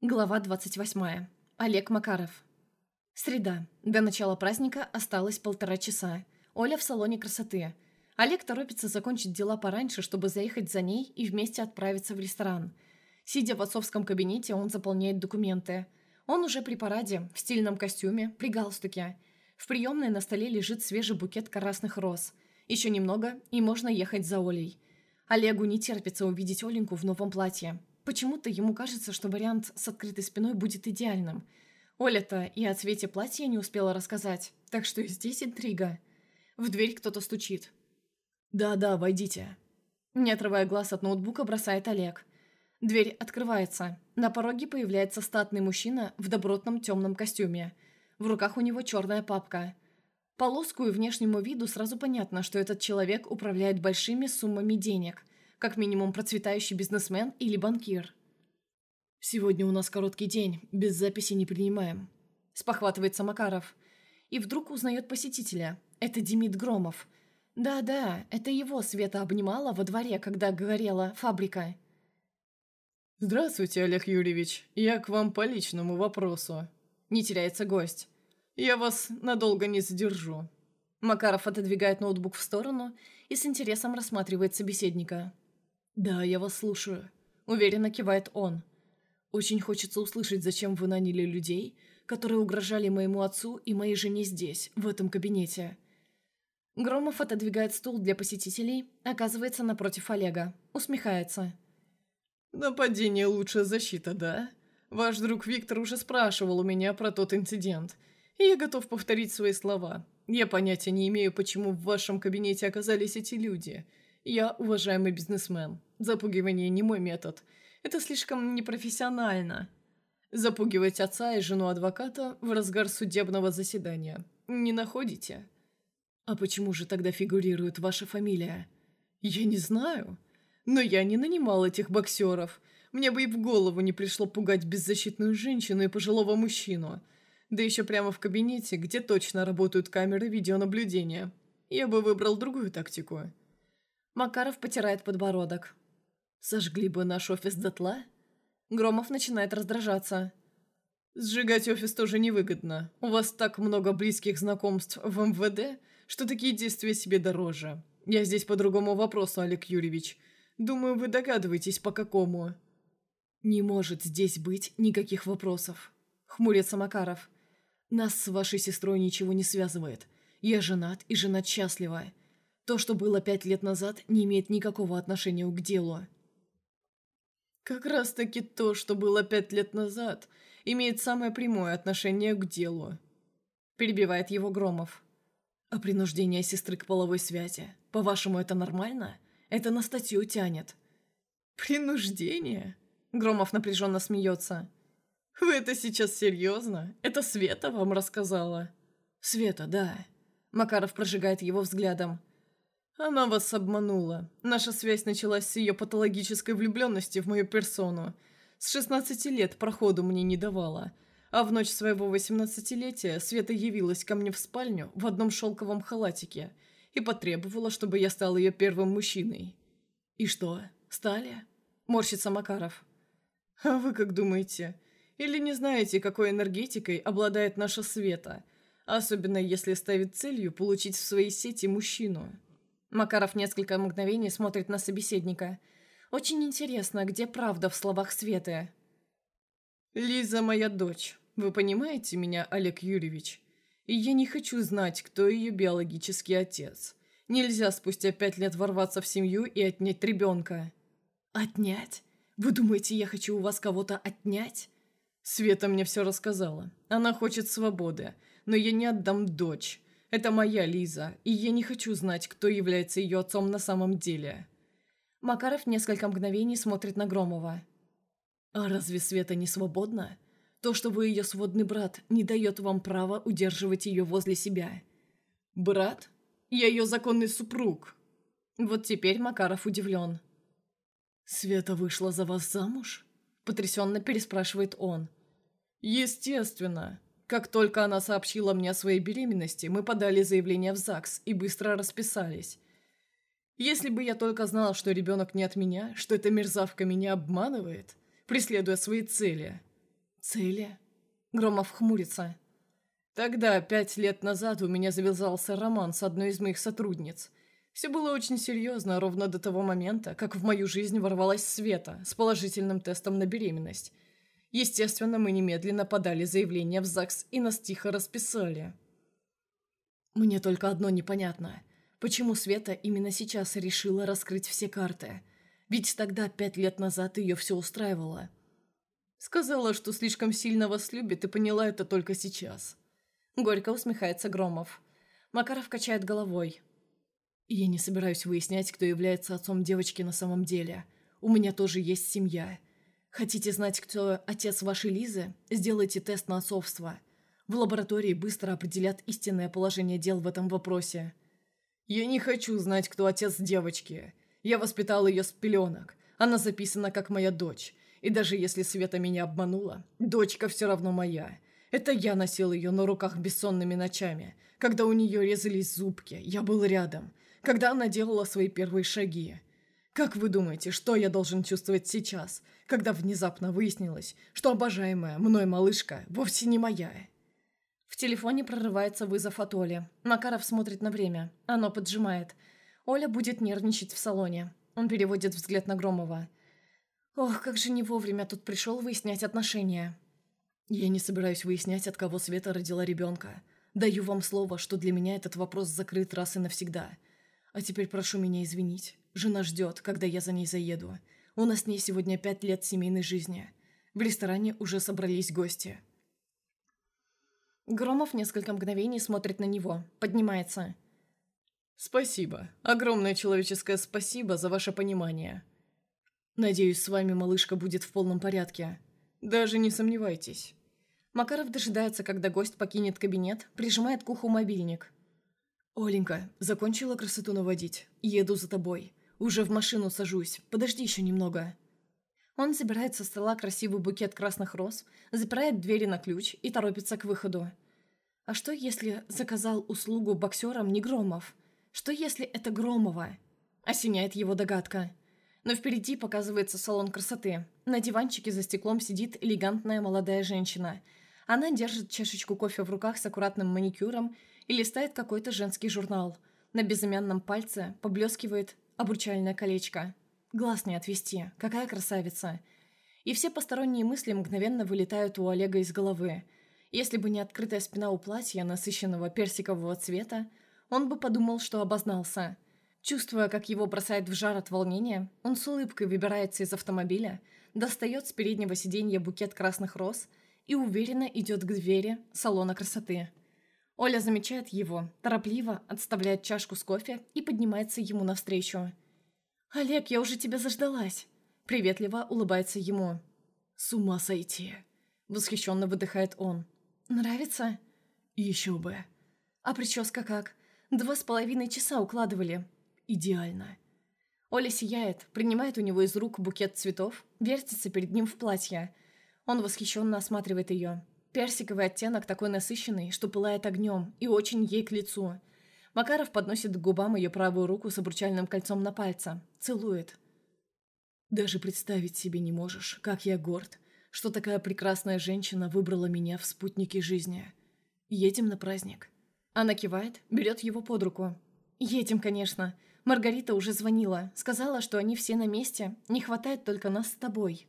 Глава 28. Олег Макаров. Среда. До начала праздника осталось полтора часа. Оля в салоне красоты. Олег торопится закончить дела пораньше, чтобы заехать за ней и вместе отправиться в ресторан. Сидя в отцовском кабинете, он заполняет документы. Он уже при параде, в стильном костюме, при галстуке. В приемной на столе лежит свежий букет красных роз. Еще немного, и можно ехать за Олей. Олегу не терпится увидеть Оленьку в новом платье. Почему-то ему кажется, что вариант с открытой спиной будет идеальным. Оля-то и о цвете платья не успела рассказать, так что и здесь интрига. В дверь кто-то стучит. «Да-да, войдите». Не отрывая глаз от ноутбука, бросает Олег. Дверь открывается. На пороге появляется статный мужчина в добротном темном костюме. В руках у него черная папка. По лоску и внешнему виду сразу понятно, что этот человек управляет большими суммами денег – как минимум процветающий бизнесмен или банкир. «Сегодня у нас короткий день, без записи не принимаем», – спохватывается Макаров. И вдруг узнает посетителя. Это Демид Громов. Да-да, это его Света обнимала во дворе, когда горела фабрика. «Здравствуйте, Олег Юрьевич. Я к вам по личному вопросу». Не теряется гость. «Я вас надолго не задержу». Макаров отодвигает ноутбук в сторону и с интересом рассматривает собеседника. «Да, я вас слушаю», — уверенно кивает он. «Очень хочется услышать, зачем вы наняли людей, которые угрожали моему отцу и моей жене здесь, в этом кабинете». Громов отодвигает стул для посетителей, оказывается напротив Олега. Усмехается. «Нападение – лучшая защита, да? Ваш друг Виктор уже спрашивал у меня про тот инцидент, и я готов повторить свои слова. Я понятия не имею, почему в вашем кабинете оказались эти люди. Я уважаемый бизнесмен. Запугивание не мой метод. Это слишком непрофессионально. Запугивать отца и жену адвоката в разгар судебного заседания. Не находите? А почему же тогда фигурирует ваша фамилия? Я не знаю. Но я не нанимал этих боксеров. Мне бы и в голову не пришло пугать беззащитную женщину и пожилого мужчину. Да еще прямо в кабинете, где точно работают камеры видеонаблюдения. Я бы выбрал другую тактику. Макаров потирает подбородок. Сожгли бы наш офис дотла? Громов начинает раздражаться. Сжигать офис тоже невыгодно. У вас так много близких знакомств в МВД, что такие действия себе дороже. Я здесь по другому вопросу, Олег Юрьевич. Думаю, вы догадываетесь, по какому. Не может здесь быть никаких вопросов. Хмурится Макаров. Нас с вашей сестрой ничего не связывает. Я женат, и жена счастлива. То, что было пять лет назад, не имеет никакого отношения к делу. Как раз-таки то, что было пять лет назад, имеет самое прямое отношение к делу. Перебивает его Громов. А принуждение сестры к половой связи? По-вашему, это нормально? Это на статью тянет. Принуждение? Громов напряженно смеется. Вы это сейчас серьезно? Это Света вам рассказала? Света, да. Макаров прожигает его взглядом. Она вас обманула. Наша связь началась с ее патологической влюбленности в мою персону. С 16 лет проходу мне не давала. А в ночь своего 18-летия Света явилась ко мне в спальню в одном шелковом халатике и потребовала, чтобы я стал ее первым мужчиной. «И что, стали?» – морщится Макаров. «А вы как думаете? Или не знаете, какой энергетикой обладает наша Света? Особенно если ставит целью получить в своей сети мужчину?» Макаров несколько мгновений смотрит на собеседника. Очень интересно, где правда в словах Светы. «Лиза моя дочь. Вы понимаете меня, Олег Юрьевич? И я не хочу знать, кто ее биологический отец. Нельзя спустя пять лет ворваться в семью и отнять ребенка». «Отнять? Вы думаете, я хочу у вас кого-то отнять?» Света мне все рассказала. Она хочет свободы, но я не отдам дочь. Это моя Лиза, и я не хочу знать, кто является ее отцом на самом деле». Макаров несколько мгновений смотрит на Громова. «А разве Света не свободна? То, что вы ее сводный брат, не дает вам права удерживать ее возле себя». «Брат? Я ее законный супруг». Вот теперь Макаров удивлен. «Света вышла за вас замуж?» Потрясенно переспрашивает он. «Естественно. Как только она сообщила мне о своей беременности, мы подали заявление в ЗАГС и быстро расписались. Если бы я только знал, что ребенок не от меня, что эта мерзавка меня обманывает, преследуя свои цели. «Цели?» Громов хмурится. Тогда, пять лет назад, у меня завязался роман с одной из моих сотрудниц. Все было очень серьезно, ровно до того момента, как в мою жизнь ворвалась Света с положительным тестом на беременность. Естественно, мы немедленно подали заявление в ЗАГС и нас тихо расписали. Мне только одно непонятно. Почему Света именно сейчас решила раскрыть все карты? Ведь тогда, пять лет назад, ее все устраивало. Сказала, что слишком сильно вас любит, и поняла это только сейчас. Горько усмехается Громов. Макаров качает головой. Я не собираюсь выяснять, кто является отцом девочки на самом деле. У меня тоже есть семья. Хотите знать, кто отец вашей Лизы? Сделайте тест на отцовство. В лаборатории быстро определят истинное положение дел в этом вопросе. Я не хочу знать, кто отец девочки. Я воспитал ее с пеленок. Она записана как моя дочь. И даже если Света меня обманула, дочка все равно моя. Это я носил ее на руках бессонными ночами. Когда у нее резались зубки, я был рядом. Когда она делала свои первые шаги. Как вы думаете, что я должен чувствовать сейчас, когда внезапно выяснилось, что обожаемая мной малышка вовсе не моя? В телефоне прорывается вызов от Оли. Макаров смотрит на время. Оно поджимает. Оля будет нервничать в салоне. Он переводит взгляд на Громова. Ох, как же не вовремя тут пришел выяснять отношения. Я не собираюсь выяснять, от кого Света родила ребенка. Даю вам слово, что для меня этот вопрос закрыт раз и навсегда. А теперь прошу меня извинить. Жена ждет, когда я за ней заеду. У нас с ней сегодня пять лет семейной жизни. В ресторане уже собрались гости. Громов несколько мгновений смотрит на него, поднимается. «Спасибо. Огромное человеческое спасибо за ваше понимание. Надеюсь, с вами малышка будет в полном порядке. Даже не сомневайтесь. Макаров дожидается, когда гость покинет кабинет, прижимает к уху мобильник. «Оленька, закончила красоту наводить. Еду за тобой. Уже в машину сажусь. Подожди еще немного». Он забирает со стола красивый букет красных роз, запирает двери на ключ и торопится к выходу. А что, если заказал услугу боксерам не Громов? Что, если это Громова? Осеняет его догадка. Но впереди показывается салон красоты. На диванчике за стеклом сидит элегантная молодая женщина. Она держит чашечку кофе в руках с аккуратным маникюром и листает какой-то женский журнал. На безымянном пальце поблескивает обручальное колечко. Глаз не отвести. Какая красавица. И все посторонние мысли мгновенно вылетают у Олега из головы. Если бы не открытая спина у платья, насыщенного персикового цвета, он бы подумал, что обознался – Чувствуя, как его бросает в жар от волнения, он с улыбкой выбирается из автомобиля, достает с переднего сиденья букет красных роз и уверенно идет к двери салона красоты. Оля замечает его, торопливо отставляет чашку с кофе и поднимается ему навстречу. «Олег, я уже тебя заждалась!» Приветливо улыбается ему. «С ума сойти!» Восхищенно выдыхает он. «Нравится?» «Еще бы!» «А прическа как? Два с половиной часа укладывали. Идеально. Оля сияет, принимает у него из рук букет цветов, вертится перед ним в платье. Он восхищенно осматривает ее. Персиковый оттенок такой насыщенный, что пылает огнем, и очень ей к лицу. Макаров подносит к губам ее правую руку с обручальным кольцом на пальце. Целует. «Даже представить себе не можешь, как я горд, что такая прекрасная женщина выбрала меня в спутнике жизни. Едем на праздник». Она кивает, берет его под руку. «Едем, конечно. Маргарита уже звонила. Сказала, что они все на месте. Не хватает только нас с тобой.